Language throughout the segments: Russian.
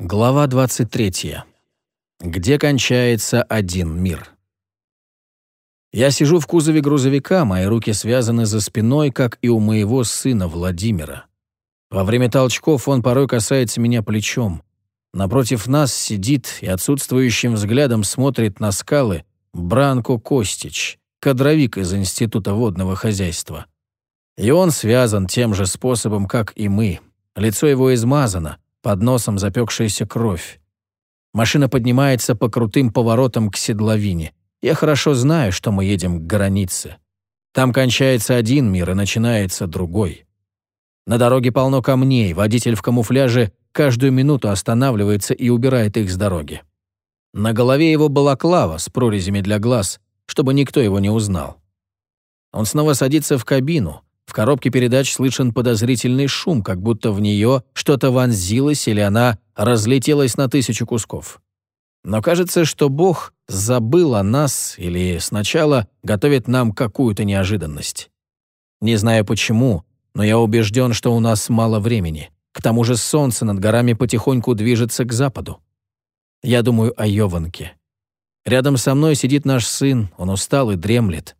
Глава 23. Где кончается один мир? Я сижу в кузове грузовика, мои руки связаны за спиной, как и у моего сына Владимира. Во время толчков он порой касается меня плечом. Напротив нас сидит и отсутствующим взглядом смотрит на скалы Бранко Костич, кадровик из Института водного хозяйства. И он связан тем же способом, как и мы. Лицо его измазано, под носом запекшаяся кровь. Машина поднимается по крутым поворотам к седловине. Я хорошо знаю, что мы едем к границе. Там кончается один мир и начинается другой. На дороге полно камней, водитель в камуфляже каждую минуту останавливается и убирает их с дороги. На голове его балаклава с прорезями для глаз, чтобы никто его не узнал. Он снова садится в кабину, коробке передач слышен подозрительный шум, как будто в нее что-то вонзилось или она разлетелась на тысячу кусков. Но кажется, что Бог забыл о нас или сначала готовит нам какую-то неожиданность. Не знаю почему, но я убежден, что у нас мало времени. К тому же солнце над горами потихоньку движется к западу. Я думаю о Йованке. Рядом со мной сидит наш сын, он устал и дремлет.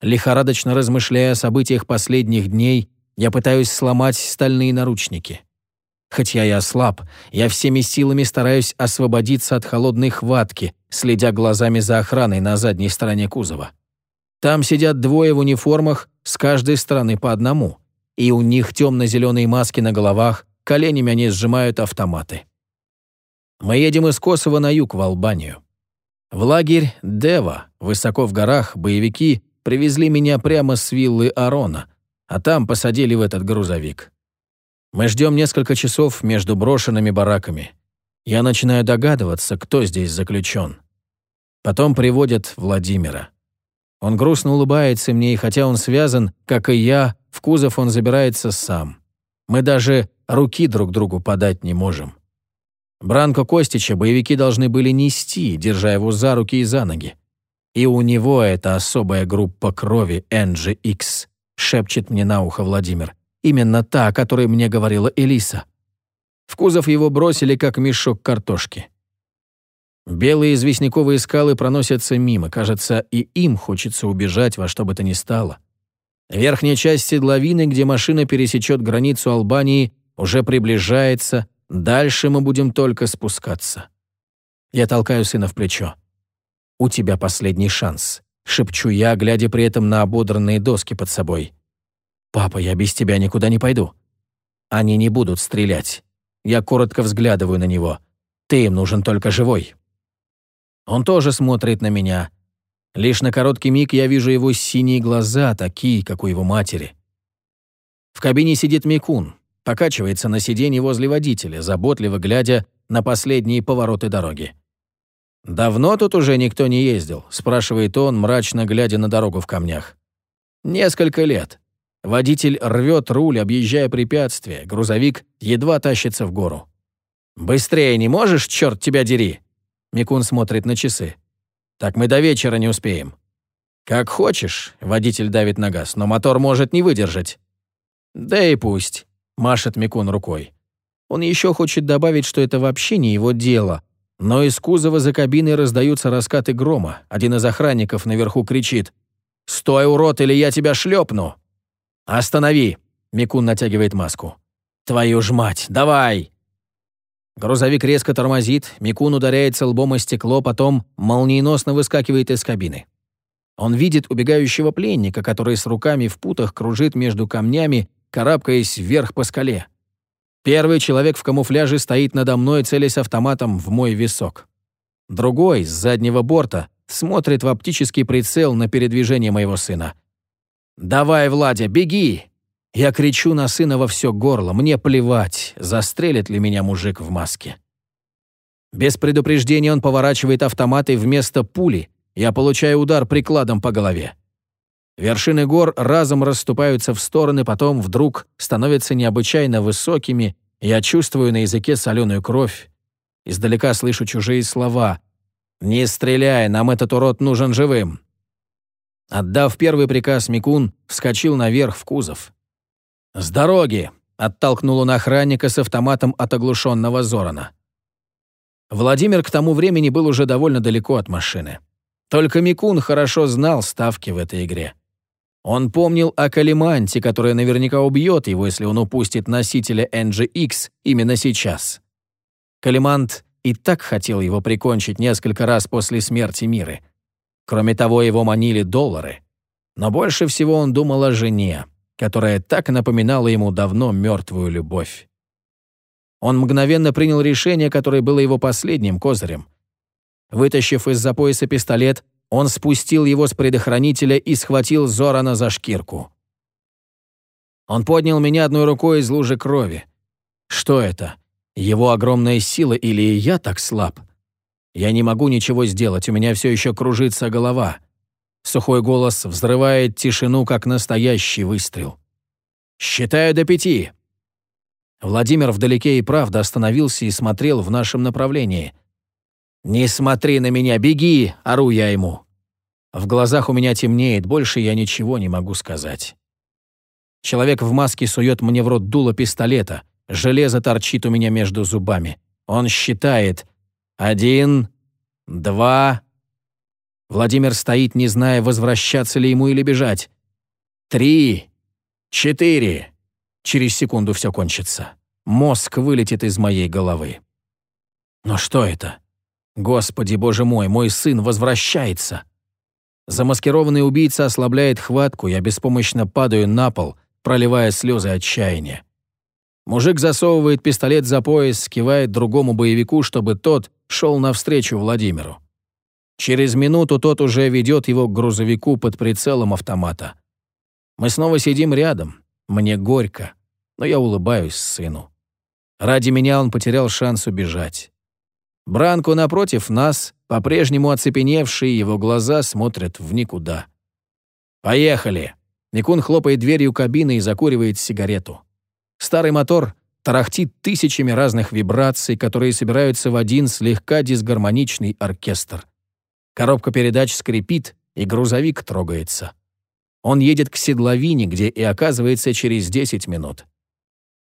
Лихорадочно размышляя о событиях последних дней, я пытаюсь сломать стальные наручники. Хотя я слаб, я всеми силами стараюсь освободиться от холодной хватки, следя глазами за охраной на задней стороне кузова. Там сидят двое в униформах, с каждой стороны по одному, и у них темно-зеленые маски на головах, коленями они сжимают автоматы. Мы едем из Косово на юг в Албанию. В лагерь Дева, высоко в горах, боевики Привезли меня прямо с виллы Арона, а там посадили в этот грузовик. Мы ждем несколько часов между брошенными бараками. Я начинаю догадываться, кто здесь заключен. Потом приводят Владимира. Он грустно улыбается мне, и хотя он связан, как и я, в кузов он забирается сам. Мы даже руки друг другу подать не можем. Бранко Костича боевики должны были нести, держа его за руки и за ноги. И у него эта особая группа крови NGX, шепчет мне на ухо Владимир. Именно та, о которой мне говорила Элиса. В кузов его бросили, как мешок картошки. Белые известняковые скалы проносятся мимо. Кажется, и им хочется убежать во что бы то ни стало. Верхняя часть седловины, где машина пересечет границу Албании, уже приближается. Дальше мы будем только спускаться. Я толкаю сына в плечо. «У тебя последний шанс», — шепчу я, глядя при этом на ободранные доски под собой. «Папа, я без тебя никуда не пойду». «Они не будут стрелять». Я коротко взглядываю на него. «Ты им нужен только живой». Он тоже смотрит на меня. Лишь на короткий миг я вижу его синие глаза, такие, как у его матери. В кабине сидит Микун, покачивается на сиденье возле водителя, заботливо глядя на последние повороты дороги. «Давно тут уже никто не ездил?» – спрашивает он, мрачно глядя на дорогу в камнях. «Несколько лет. Водитель рвет руль, объезжая препятствия, грузовик едва тащится в гору. «Быстрее не можешь, черт тебя дери!» Микун смотрит на часы. «Так мы до вечера не успеем». «Как хочешь», — водитель давит на газ, «но мотор может не выдержать». «Да и пусть», — машет Микун рукой. Он еще хочет добавить, что это вообще не его дело, но из кузова за кабиной раздаются раскаты грома. Один из охранников наверху кричит «Стой, урод, или я тебя шлепну!» «Останови!» — Микун натягивает маску. «Твою ж мать, давай!» Грузовик резко тормозит, Микун ударяется лбом о стекло, потом молниеносно выскакивает из кабины. Он видит убегающего пленника, который с руками в путах кружит между камнями, карабкаясь вверх по скале. Первый человек в камуфляже стоит надо мной, целясь автоматом в мой висок. Другой, с заднего борта, смотрит в оптический прицел на передвижение моего сына. «Давай, Владя, беги!» Я кричу на сына во все горло. Мне плевать, застрелит ли меня мужик в маске. Без предупреждения он поворачивает автомат, и вместо пули я получаю удар прикладом по голове. Вершины гор разом расступаются в стороны, потом вдруг становятся необычайно высокими, я чувствую на языке соленую кровь. Издалека слышу чужие слова. «Не стреляй, нам этот урод нужен живым!» Отдав первый приказ, Микун вскочил наверх в кузов. «С дороги!» — оттолкнул он охранника с автоматом от оглушенного Зорана. Владимир к тому времени был уже довольно далеко от машины. Только Микун хорошо знал ставки в этой игре. Он помнил о Калиманте, которая наверняка убьет его, если он упустит носителя NGX именно сейчас. Калимант и так хотел его прикончить несколько раз после смерти Миры. Кроме того, его манили доллары. Но больше всего он думал о жене, которая так напоминала ему давно мертвую любовь. Он мгновенно принял решение, которое было его последним козырем. Вытащив из-за пояса пистолет, он спустил его с предохранителя и схватил Зорана за шкирку. Он поднял меня одной рукой из лужи крови. Что это? Его огромная сила или я так слаб? Я не могу ничего сделать, у меня все еще кружится голова. Сухой голос взрывает тишину, как настоящий выстрел. «Считаю до пяти!» Владимир вдалеке и правда остановился и смотрел в нашем направлении. «Не смотри на меня, беги!» — ору я ему. В глазах у меня темнеет, больше я ничего не могу сказать. Человек в маске сует мне в рот дуло пистолета. Железо торчит у меня между зубами. Он считает. Один, два... Владимир стоит, не зная, возвращаться ли ему или бежать. Три, четыре. Через секунду все кончится. Мозг вылетит из моей головы. Но что это? Господи, боже мой, мой сын возвращается. Замаскированный убийца ослабляет хватку, я беспомощно падаю на пол, проливая слезы отчаяния. Мужик засовывает пистолет за пояс, кивает другому боевику, чтобы тот шел навстречу Владимиру. Через минуту тот уже ведет его к грузовику под прицелом автомата. Мы снова сидим рядом. Мне горько, но я улыбаюсь сыну. Ради меня он потерял шанс убежать. Бранко напротив нас, по-прежнему оцепеневший, его глаза смотрят в никуда. «Поехали!» Никун хлопает дверью кабины и закуривает сигарету. Старый мотор тарахтит тысячами разных вибраций, которые собираются в один слегка дисгармоничный оркестр. Коробка передач скрипит, и грузовик трогается. Он едет к седловине, где и оказывается через 10 минут.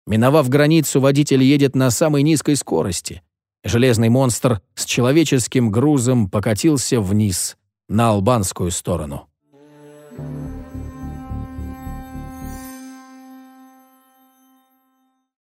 Миновав границу, водитель едет на самой низкой скорости. Железный монстр с человеческим грузом покатился вниз, на албанскую сторону. Thank you.